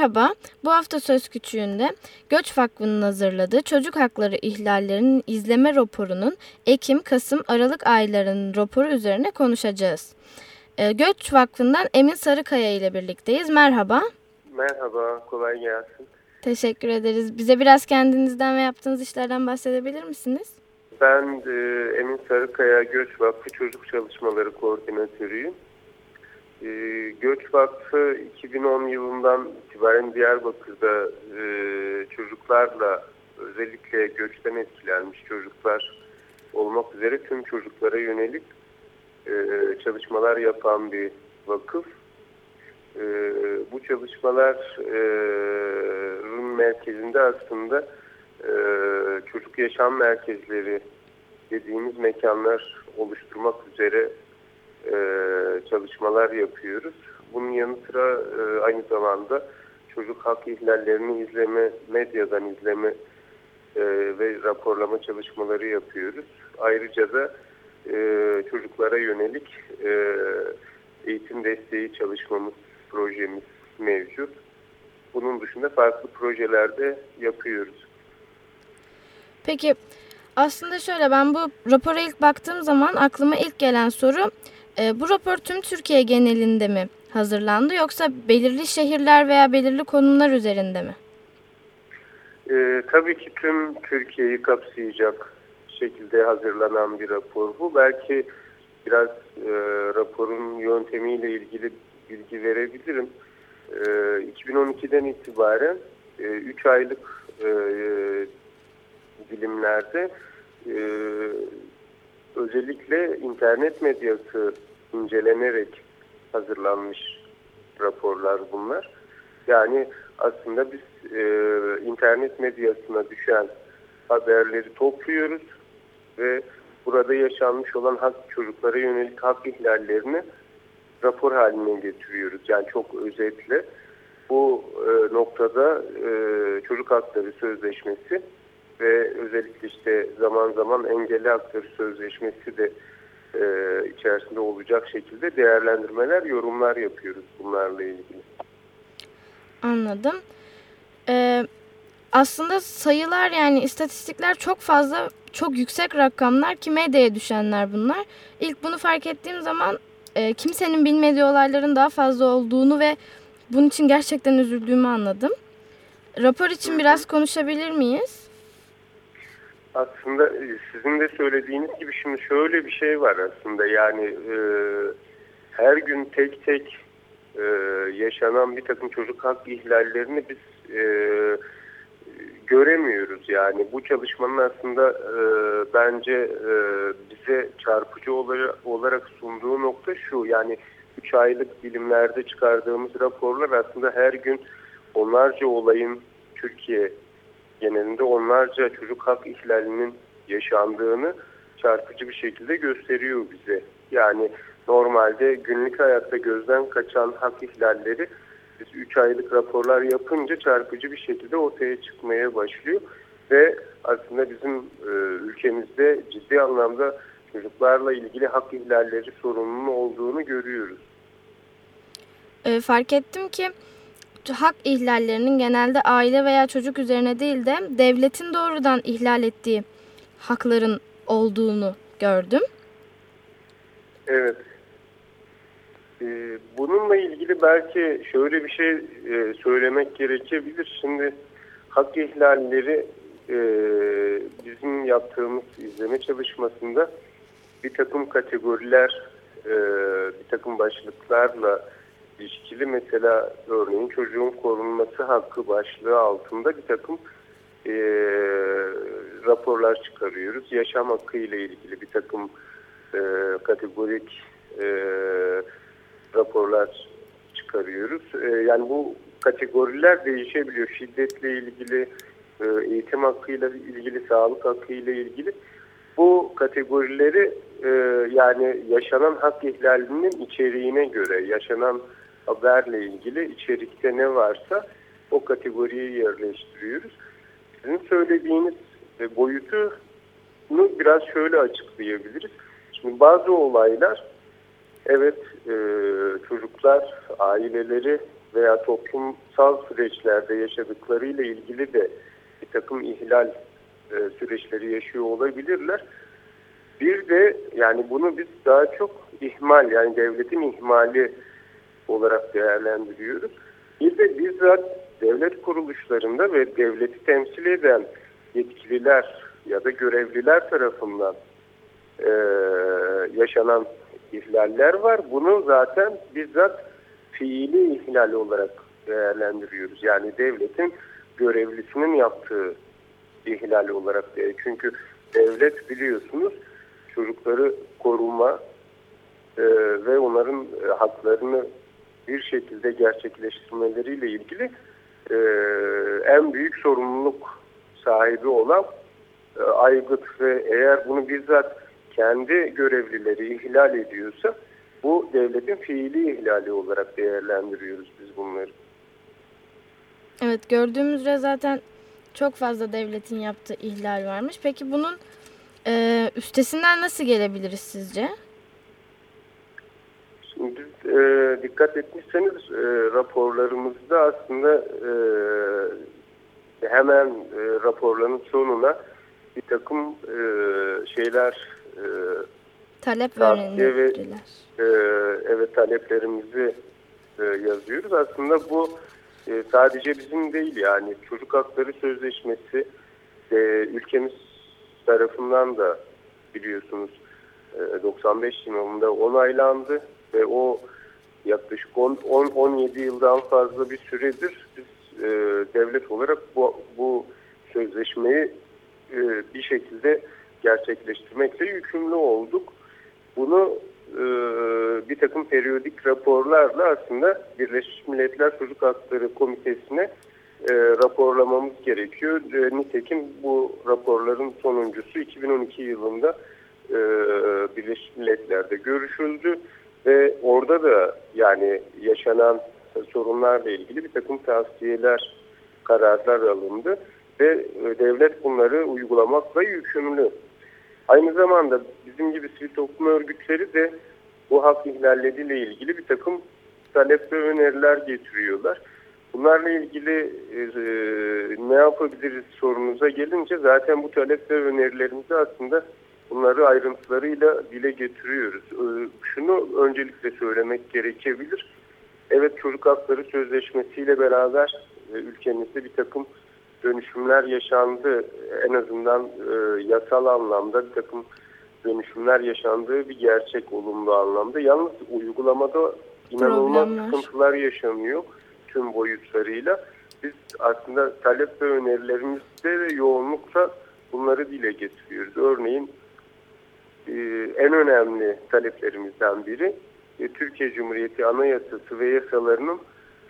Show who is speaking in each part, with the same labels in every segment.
Speaker 1: Merhaba, bu hafta Söz Küçüğü'nde Göç Vakfı'nın hazırladığı çocuk hakları ihlallerinin izleme raporunun Ekim, Kasım, Aralık aylarının raporu üzerine konuşacağız. Ee, Göç Vakfı'ndan Emin Sarıkaya ile birlikteyiz. Merhaba.
Speaker 2: Merhaba, kolay gelsin.
Speaker 1: Teşekkür ederiz. Bize biraz kendinizden ve yaptığınız işlerden bahsedebilir misiniz?
Speaker 2: Ben e, Emin Sarıkaya Göç Vakfı Çocuk Çalışmaları Koordinatörüyüm. E, Göç Vakfı 2010 yılından itibaren Diyarbakır'da e, çocuklarla özellikle göçten etkilenmiş çocuklar olmak üzere tüm çocuklara yönelik e, çalışmalar yapan bir vakıf. E, bu çalışmaların merkezinde aslında e, çocuk yaşam merkezleri dediğimiz mekanlar oluşturmak üzere e, çalışmalar yapıyoruz. Bunun yanı sıra e, aynı zamanda çocuk hak ihlallerini izleme, medyadan izleme e, ve raporlama çalışmaları yapıyoruz. Ayrıca da çocuklara yönelik eğitim desteği çalışmamız, projemiz mevcut. Bunun dışında farklı projelerde yapıyoruz.
Speaker 1: Peki aslında şöyle ben bu rapora ilk baktığım zaman aklıma ilk gelen soru e, bu rapor tüm Türkiye genelinde mi hazırlandı yoksa belirli şehirler veya belirli konumlar üzerinde mi?
Speaker 2: E, tabii ki tüm Türkiye'yi kapsayacak şekilde hazırlanan bir rapor bu. Belki biraz e, raporun yöntemiyle ilgili bilgi verebilirim. E, 2012'den itibaren 3 e, aylık e, dilimlerde e, özellikle internet medyası incelenerek hazırlanmış raporlar bunlar. Yani aslında biz e, internet medyasına düşen haberleri topluyoruz ve burada yaşanmış olan hak çocuklara yönelik hak ihlallerini rapor haline getiriyoruz. Yani çok özetle bu e, noktada e, çocuk hakları sözleşmesi ve özellikle işte zaman zaman engelli hakları sözleşmesi de e, içerisinde olacak şekilde değerlendirmeler, yorumlar yapıyoruz bunlarla ilgili.
Speaker 1: Anladım. Ee, aslında sayılar yani istatistikler çok fazla, çok yüksek rakamlar ki medyaya düşenler bunlar. İlk bunu fark ettiğim zaman e, kimsenin bilmediği olayların daha fazla olduğunu ve bunun için gerçekten üzüldüğümü anladım. Rapor için biraz konuşabilir miyiz?
Speaker 2: Aslında e, sizin de söylediğiniz gibi şimdi şöyle bir şey var aslında. Yani e, her gün tek tek e, yaşanan bir takım çocuk hak ihlallerini biz e, göremiyoruz. Yani bu çalışmanın aslında e, bence e, bize çarpıcı olarak, sunduğu nokta şu. Yani 3 aylık bilimlerde çıkardığımız raporlar aslında her gün onlarca olayın Türkiye genelinde onlarca çocuk hak ihlalinin yaşandığını çarpıcı bir şekilde gösteriyor bize. Yani normalde günlük hayatta gözden kaçan hak ihlalleri biz 3 aylık raporlar yapınca çarpıcı bir şekilde ortaya çıkmaya başlıyor. Ve aslında bizim e, ülkemizde ciddi anlamda çocuklarla ilgili hak ihlalleri sorununun olduğunu görüyoruz.
Speaker 1: E, fark ettim ki hak ihlallerinin genelde aile veya çocuk üzerine değil de devletin doğrudan ihlal ettiği hakların olduğunu gördüm.
Speaker 2: Evet. Ee, bununla ilgili belki şöyle bir şey e, söylemek gerekebilir. Şimdi hak ihlalleri e, bizim yaptığımız izleme çalışmasında bir takım kategoriler, e, bir takım başlıklarla ilişkili mesela örneğin çocuğun korunması hakkı başlığı altında bir takım e, raporlar çıkarıyoruz. Yaşam hakkı ile ilgili bir takım e, kategorik e, raporlar çıkarıyoruz. E, yani bu kategoriler değişebiliyor. Şiddetle ilgili, e, eğitim hakkıyla ilgili, sağlık hakkıyla ilgili. Bu kategorileri e, yani yaşanan hak ihlalinin içeriğine göre, yaşanan haberle ilgili içerikte ne varsa o kategoriye yerleştiriyoruz. Sizin söylediğiniz e, boyutunu biraz şöyle açıklayabiliriz. Şimdi bazı olaylar evet e, çocuklar, aileleri veya toplumsal süreçlerde yaşadıklarıyla ilgili de bir takım ihlal e, süreçleri yaşıyor olabilirler. Bir de yani bunu biz daha çok ihmal yani devletin ihmali olarak değerlendiriyoruz. Bir de bizzat devlet kuruluşlarında ve devleti temsil eden yetkililer ya da görevliler tarafından e, yaşanan ihlaller var. Bunu zaten bizzat fiili ihlal olarak değerlendiriyoruz. Yani devletin görevlisinin yaptığı ihlal olarak değil. Çünkü devlet biliyorsunuz çocukları koruma e, ve onların e, haklarını bir şekilde gerçekleştirmeleriyle ilgili e, en büyük sorumluluk sahibi olan e, aygıt ve eğer bunu bizzat kendi görevlileri ihlal ediyorsa bu devletin fiili ihlali olarak değerlendiriyoruz biz bunları.
Speaker 1: Evet gördüğümüz üzere zaten çok fazla devletin yaptığı ihlal varmış. Peki bunun e, üstesinden nasıl gelebiliriz sizce?
Speaker 2: Biz, e, dikkat etmişseniz e, raporlarımızda aslında e, hemen e, raporların sonuna bir takım e, şeyler e,
Speaker 1: Talep
Speaker 2: Tavsiye ve- e, evet taleplerimizi e, yazıyoruz. Aslında bu e, sadece bizim değil yani çocuk hakları sözleşmesi e, ülkemiz tarafından da biliyorsunuz e, 95 yılında onaylandı ve o yaklaşık 10-17 yıldan fazla bir süredir biz e, devlet olarak bu, bu sözleşmeyi e, bir şekilde gerçekleştirmekle yükümlü olduk. Bunu e, bir takım periyodik raporlarla aslında Birleşmiş Milletler Çocuk Hakları Komitesi'ne e, raporlamamız gerekiyor. E, nitekim bu raporların sonuncusu 2012 yılında e, Birleşmiş Milletler'de görüşüldü ve orada da yani yaşanan sorunlarla ilgili bir takım tavsiyeler, kararlar alındı ve e, devlet bunları uygulamakla yükümlü. Aynı zamanda bizim gibi sivil toplum örgütleri de bu hak ihlalleriyle ilgili bir takım talep ve öneriler getiriyorlar. Bunlarla ilgili e, ne yapabiliriz sorunuza gelince zaten bu talep ve önerilerimizi aslında bunları ayrıntılarıyla dile getiriyoruz. E, şunu öncelikle söylemek gerekebilir. Evet çocuk hakları sözleşmesiyle beraber e, ülkemizde bir takım dönüşümler yaşandı. En azından e, yasal anlamda bir takım dönüşümler yaşandığı bir gerçek olumlu anlamda. Yalnız uygulamada inanılmaz
Speaker 1: Problemler.
Speaker 2: sıkıntılar yaşanıyor tüm boyutlarıyla. Biz aslında talep ve önerilerimizde ve yoğunlukla bunları dile getiriyoruz. Örneğin e, en önemli taleplerimizden biri e, Türkiye Cumhuriyeti Anayasası ve yasalarının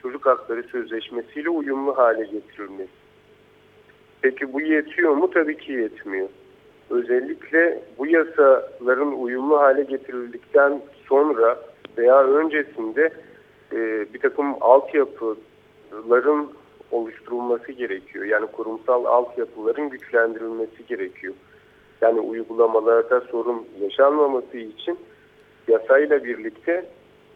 Speaker 2: çocuk hakları sözleşmesiyle uyumlu hale getirilmesi. Peki bu yetiyor mu? Tabii ki yetmiyor. Özellikle bu yasaların uyumlu hale getirildikten sonra veya öncesinde e, bir takım altyapıların oluşturulması gerekiyor. Yani kurumsal altyapıların güçlendirilmesi gerekiyor. Yani uygulamalarda sorun yaşanmaması için yasayla birlikte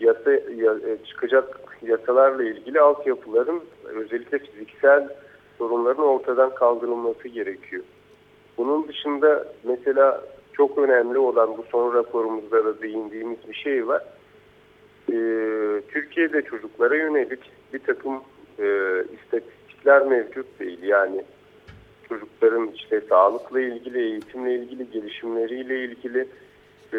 Speaker 2: yasa ya- e, çıkacak yasalarla ilgili altyapıların özellikle fiziksel sorunların ortadan kaldırılması gerekiyor. Bunun dışında mesela çok önemli olan bu son raporumuzda da değindiğimiz bir şey var. Ee, Türkiye'de çocuklara yönelik bir takım e, istatistikler mevcut değil. Yani çocukların işte sağlıkla ilgili, eğitimle ilgili, gelişimleriyle ilgili e,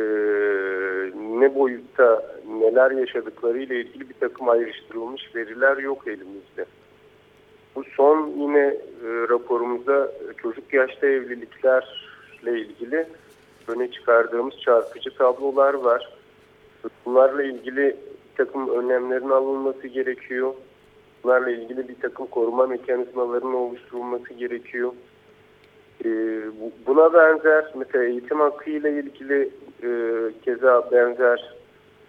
Speaker 2: ne boyutta neler yaşadıklarıyla ilgili bir takım ayrıştırılmış veriler yok elimizde. Bu son yine e, raporumuzda çocuk yaşta evliliklerle ilgili öne çıkardığımız çarpıcı tablolar var. Bunlarla ilgili bir takım önlemlerin alınması gerekiyor. Bunlarla ilgili bir takım koruma mekanizmalarının oluşturulması gerekiyor. E, buna benzer mesela eğitim hakkı ile ilgili e, keza benzer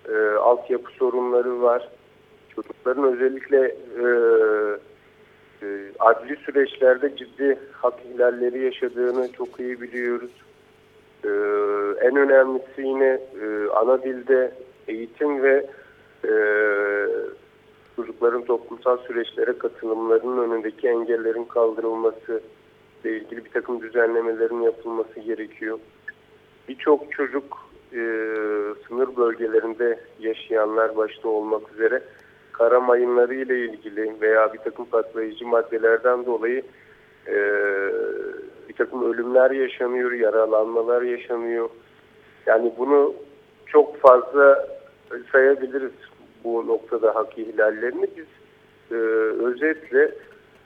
Speaker 2: e, altyapı sorunları var. Çocukların özellikle e, e, adli süreçlerde ciddi hak ihlalleri yaşadığını çok iyi biliyoruz. E, en önemlisi yine e, ana dilde eğitim ve e, çocukların toplumsal süreçlere katılımlarının önündeki engellerin kaldırılması ile ilgili bir takım düzenlemelerin yapılması gerekiyor. Birçok çocuk e, sınır bölgelerinde yaşayanlar başta olmak üzere kara mayınları ile ilgili veya bir takım patlayıcı maddelerden dolayı e, bir takım ölümler yaşanıyor, yaralanmalar yaşanıyor. Yani bunu çok fazla sayabiliriz bu noktada hak ihlallerini. Biz e, özetle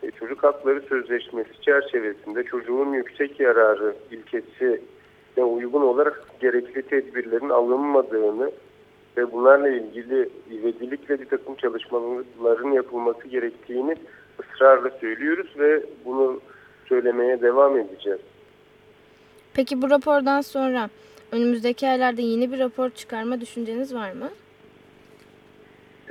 Speaker 2: e, Çocuk Hakları Sözleşmesi çerçevesinde çocuğun yüksek yararı ilkesi ve uygun olarak gerekli tedbirlerin alınmadığını ve bunlarla ilgili ivedilikle bir takım çalışmaların yapılması gerektiğini ısrarla söylüyoruz ve bunu söylemeye devam edeceğiz.
Speaker 3: Peki bu rapordan sonra önümüzdeki aylarda yeni bir rapor çıkarma düşünceniz var mı?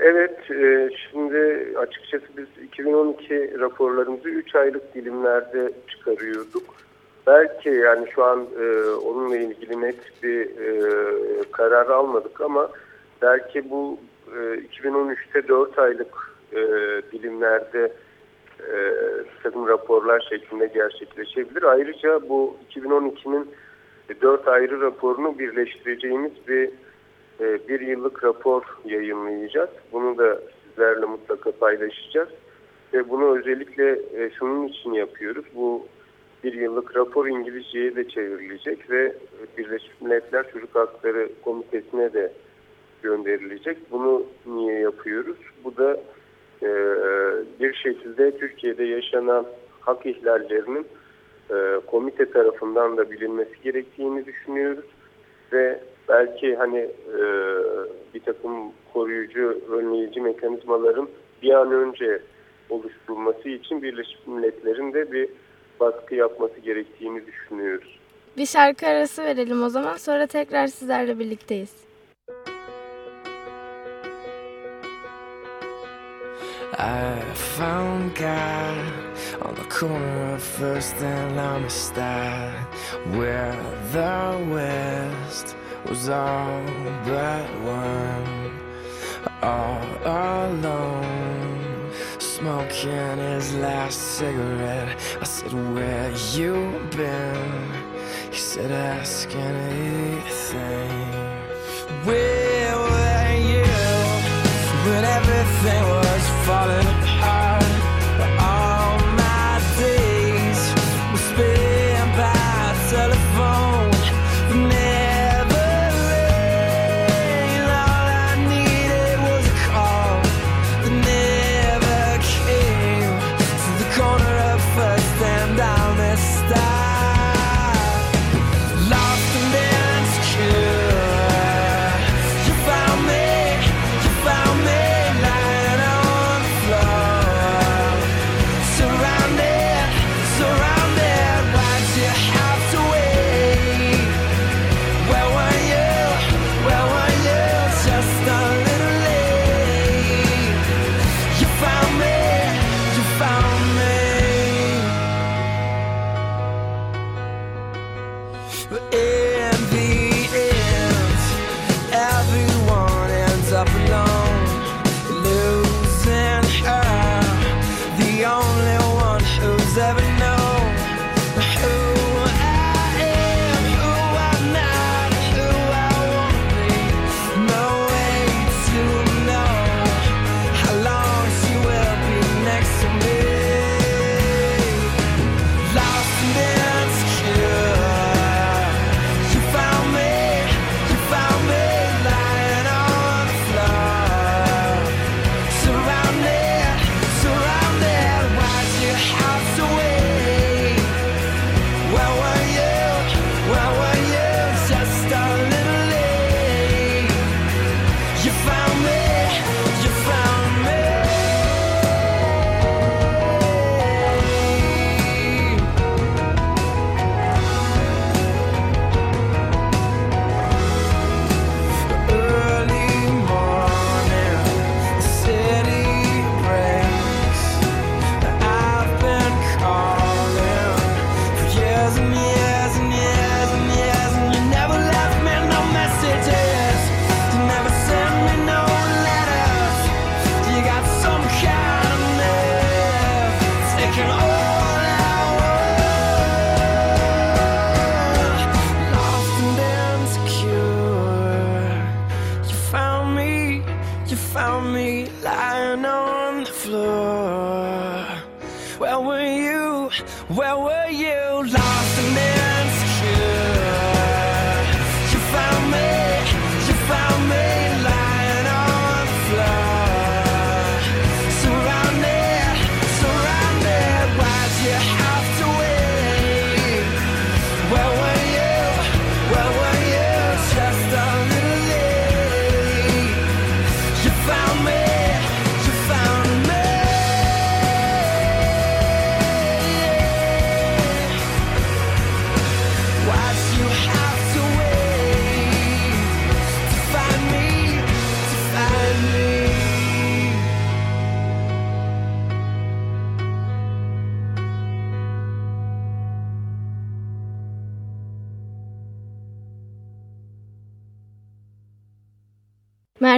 Speaker 2: Evet, e, şimdi açıkçası biz 2012 raporlarımızı 3 aylık dilimlerde çıkarıyorduk. Belki yani şu an e, onunla ilgili net bir e, karar almadık ama belki bu e, 2013'te 4 aylık dilimlerde takım raporlar şeklinde gerçekleşebilir. Ayrıca bu 2012'nin 4 ayrı raporunu birleştireceğimiz bir e, bir yıllık rapor yayınlayacağız. Bunu da sizlerle mutlaka paylaşacağız. Ve bunu özellikle e, şunun için yapıyoruz. Bu bir yıllık rapor İngilizceye de çevrilecek ve Birleşmiş Milletler Çocuk Hakları Komitesi'ne de gönderilecek. Bunu niye yapıyoruz? Bu da e, bir şekilde Türkiye'de yaşanan hak ihlallerinin e, komite tarafından da bilinmesi gerektiğini düşünüyoruz. Ve belki hani e, bir takım koruyucu, önleyici mekanizmaların bir an önce oluşturulması için Birleşmiş Milletler'in de bir baskı yapması gerektiğini düşünüyoruz.
Speaker 3: Bir şarkı arası verelim o zaman sonra tekrar sizlerle birlikteyiz. I found God on the corner of First and Amistad, where the West was all but one, all alone, smoking his last cigarette. I said, Where you been? He said, Ask anything. Where were you when everything was?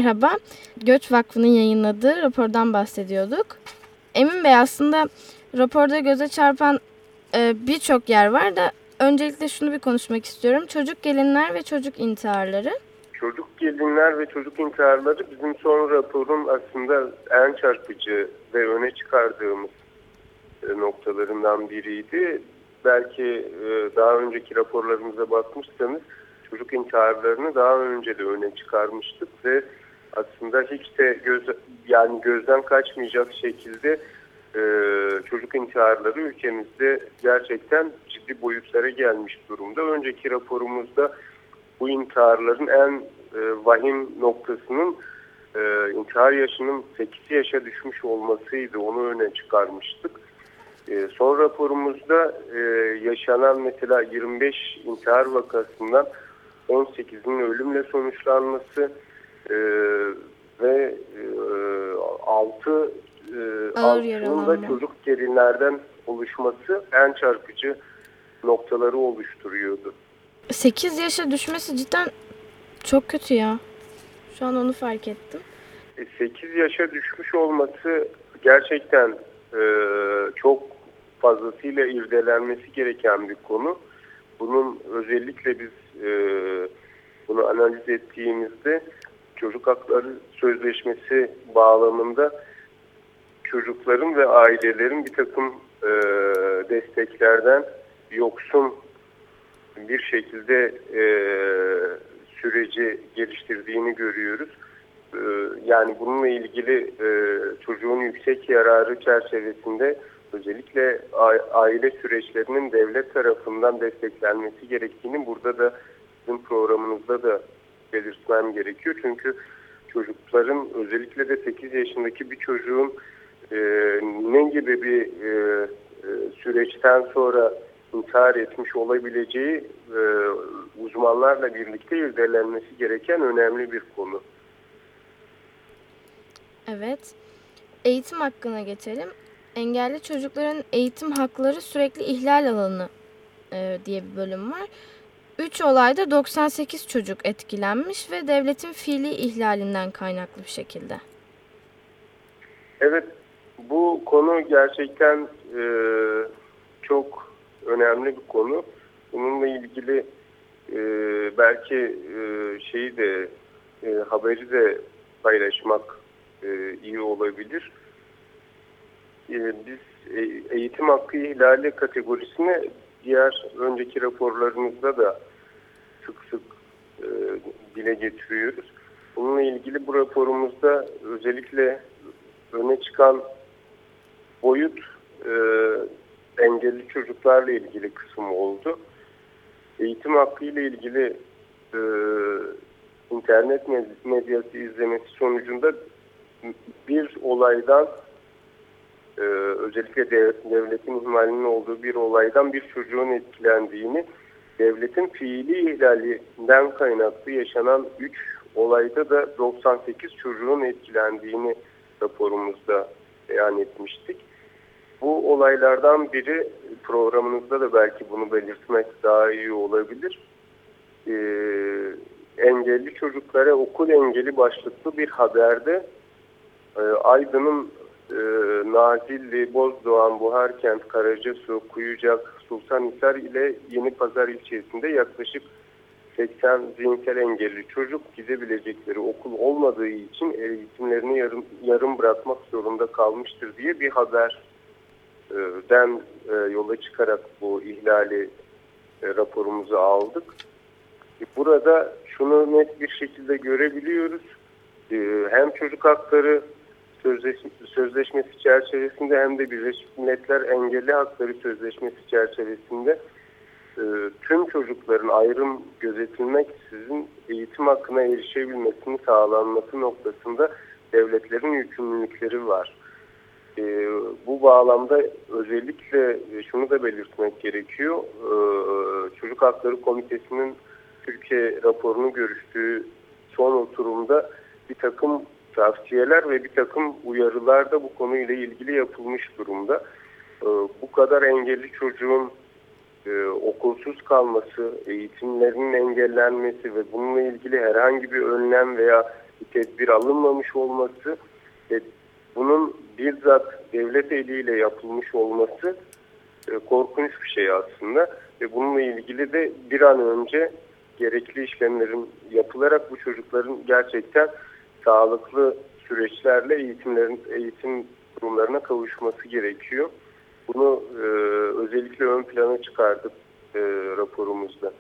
Speaker 1: Merhaba, Göç Vakfı'nın yayınladığı rapordan bahsediyorduk. Emin Bey aslında raporda göze çarpan e, birçok yer var da öncelikle şunu bir konuşmak istiyorum. Çocuk gelinler ve çocuk intiharları.
Speaker 2: Çocuk gelinler ve çocuk intiharları bizim son raporun aslında en çarpıcı ve öne çıkardığımız e, noktalarından biriydi. Belki e, daha önceki raporlarımıza bakmışsanız çocuk intiharlarını daha önce de öne çıkarmıştık ve aslında hiç de göz yani gözden kaçmayacak şekilde e, çocuk intiharları ülkemizde gerçekten ciddi boyutlara gelmiş durumda. Önceki raporumuzda bu intiharların en e, vahim noktasının e, intihar yaşının 8 yaşa düşmüş olmasıydı. Onu öne çıkarmıştık. E, son raporumuzda e, yaşanan mesela 25 intihar vakasından 18'inin ölümle sonuçlanması e, ve e, 6 e, da çocuk gelinlerden oluşması en çarpıcı noktaları oluşturuyordu.
Speaker 1: 8 yaşa düşmesi cidden çok kötü ya. Şu an onu fark ettim.
Speaker 2: 8 yaşa düşmüş olması gerçekten e, çok fazlasıyla irdelenmesi gereken bir konu. Bunun özellikle biz e, bunu analiz ettiğimizde çocuk hakları sözleşmesi bağlamında çocukların ve ailelerin bir takım e, desteklerden yoksun bir şekilde e, süreci geliştirdiğini görüyoruz. E, yani bununla ilgili e, çocuğun yüksek yararı çerçevesinde özellikle aile süreçlerinin devlet tarafından desteklenmesi gerektiğini burada da sizin programınızda da belirtmem gerekiyor. Çünkü çocukların özellikle de 8 yaşındaki bir çocuğun e, ne gibi bir e, e, süreçten sonra intihar etmiş olabileceği e, uzmanlarla birlikte irdelenmesi gereken önemli bir konu.
Speaker 1: Evet. Eğitim hakkına geçelim. Engelli çocukların eğitim hakları sürekli ihlal alanı e, diye bir bölüm var. 3 olayda 98 çocuk etkilenmiş ve devletin fiili ihlalinden kaynaklı bir şekilde.
Speaker 2: Evet, bu konu gerçekten e, çok önemli bir konu. Bununla ilgili e, belki e, şeyi de e, haberi de paylaşmak e, iyi olabilir. E, biz e, eğitim hakkı ihlali kategorisine diğer önceki raporlarımızda da sık sık e, dile getiriyoruz. Bununla ilgili bu raporumuzda özellikle öne çıkan boyut e, engelli çocuklarla ilgili kısım oldu. Eğitim hakkı ile ilgili e, internet med- medyası izlemesi sonucunda bir olaydan e, özellikle dev- devletin ihmalinin olduğu bir olaydan bir çocuğun etkilendiğini devletin fiili ihlalinden kaynaklı yaşanan 3 olayda da 98 çocuğun etkilendiğini raporumuzda beyan etmiştik. Bu olaylardan biri programınızda da belki bunu belirtmek daha iyi olabilir. Ee, engelli çocuklara okul engeli başlıklı bir haberde e, Aydın'ın e, Nazilli, Bozdoğan, Buharkent, Karacasu, Kuyucak, Sultanhisar ile Yeni Pazar ilçesinde yaklaşık 80 zihinsel engelli çocuk gidebilecekleri okul olmadığı için eğitimlerini yarım, yarım bırakmak zorunda kalmıştır diye bir haberden e, yola çıkarak bu ihlali e, raporumuzu aldık. E, Burada şunu net bir şekilde görebiliyoruz. E, Hem çocuk hakları sözleş- sözleşmesi çerçevesinde hem de Birleşmiş Milletler Engelli Hakları Sözleşmesi çerçevesinde e, tüm çocukların ayrım gözetilmeksizin eğitim hakkına erişebilmesini sağlanması noktasında devletlerin yükümlülükleri var. E, bu bağlamda özellikle e, şunu da belirtmek gerekiyor. Çocuk Hakları Komitesi'nin Türkiye raporunu görüştüğü son oturumda bir takım tavsiyeler ve bir takım uyarılar da bu konuyla ilgili yapılmış durumda. E, bu kadar engelli çocuğun e, okulsuz kalması, eğitimlerinin engellenmesi ve bununla ilgili herhangi bir önlem veya bir tedbir alınmamış olması ve bunun bizzat devlet eliyle yapılmış olması e, korkunç bir şey aslında. Ve bununla ilgili de bir an önce gerekli işlemlerin yapılarak bu çocukların gerçekten sağlıklı süreçlerle eğitimlerin eğitim kurumlarına kavuşması gerekiyor. Bunu e, özellikle ön plana çıkardık e, raporumuzda.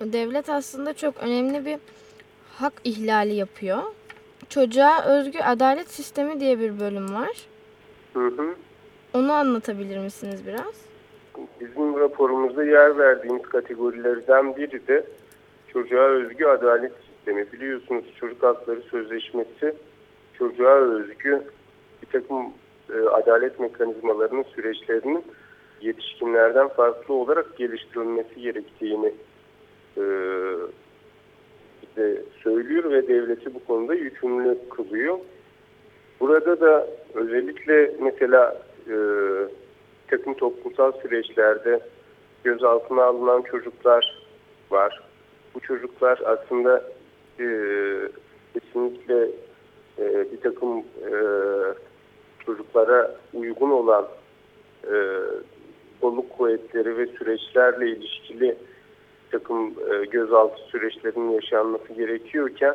Speaker 1: Devlet aslında çok önemli bir hak ihlali yapıyor. Çocuğa özgü adalet sistemi diye bir bölüm var.
Speaker 2: Hı hı.
Speaker 1: Onu anlatabilir misiniz biraz?
Speaker 2: Bizim raporumuzda yer verdiğimiz kategorilerden biri de çocuğa özgü adalet sistemi. Biliyorsunuz çocuk hakları sözleşmesi çocuğa özgü bir takım e, adalet mekanizmalarının süreçlerinin yetişkinlerden farklı olarak geliştirilmesi gerektiğini e, bize söylüyor ve devleti bu konuda yükümlü kılıyor. Burada da özellikle mesela e, takım toplumsal süreçlerde gözaltına alınan çocuklar var. Bu çocuklar aslında e, kesinlikle e, bir takım e, çocuklara uygun olan e, kolluk kuvvetleri ve süreçlerle ilişkili takım e, gözaltı süreçlerinin yaşanması gerekiyorken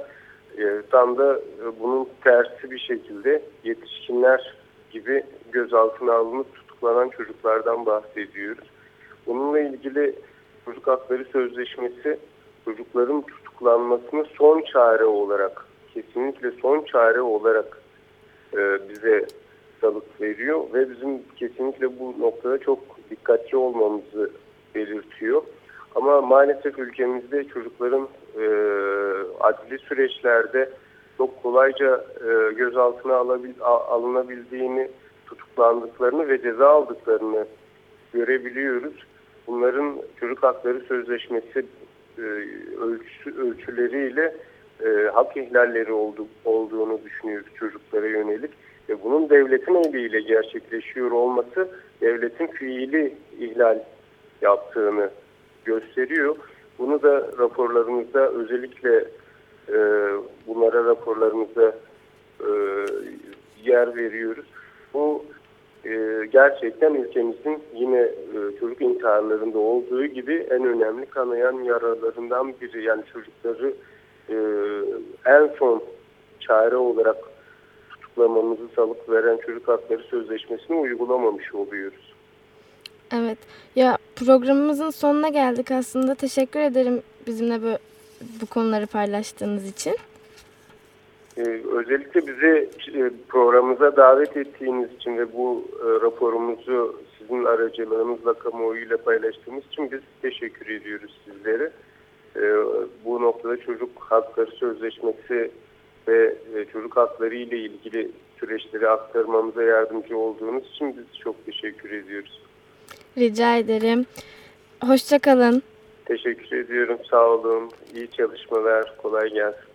Speaker 2: e, tam da e, bunun tersi bir şekilde yetişkinler gibi gözaltına alınıp tutuklanan çocuklardan bahsediyoruz. Bununla ilgili Çocuk Hakları Sözleşmesi çocukların tutuklanmasını son çare olarak kesinlikle son çare olarak e, bize salık veriyor ve bizim kesinlikle bu noktada çok dikkatli olmamızı belirtiyor. Ama maalesef ülkemizde çocukların e, adli süreçlerde çok kolayca e, gözaltına alabil, alınabildiğini, tutuklandıklarını ve ceza aldıklarını görebiliyoruz. Bunların çocuk hakları sözleşmesi e, ölçü, ölçüleriyle e, hak ihlalleri oldu, olduğunu düşünüyoruz çocuklara yönelik. Ve bunun devletin eliyle gerçekleşiyor olması devletin fiili ihlal yaptığını gösteriyor. Bunu da raporlarımızda özellikle e, bunlara raporlarımızda e, yer veriyoruz. Bu e, gerçekten ülkemizin yine e, çocuk intiharlarında olduğu gibi en önemli kanayan yaralarından biri. Yani çocukları e, en son çare olarak tutuklamamızı salık veren çocuk hakları sözleşmesini uygulamamış oluyoruz.
Speaker 1: Evet. Ya programımızın sonuna geldik aslında. Teşekkür ederim bizimle bu, bu konuları paylaştığınız için.
Speaker 2: Ee, özellikle bizi e, programımıza davet ettiğiniz için ve bu e, raporumuzu sizin aracılığınızla kamuoyuyla paylaştığımız için biz teşekkür ediyoruz sizlere. Ee, bu noktada çocuk hakları sözleşmesi ve e, çocuk hakları ile ilgili süreçleri aktarmamıza yardımcı olduğunuz için biz çok teşekkür ediyoruz.
Speaker 1: Rica ederim. Hoşçakalın.
Speaker 2: Teşekkür ediyorum. Sağ olun. İyi çalışmalar. Kolay gelsin.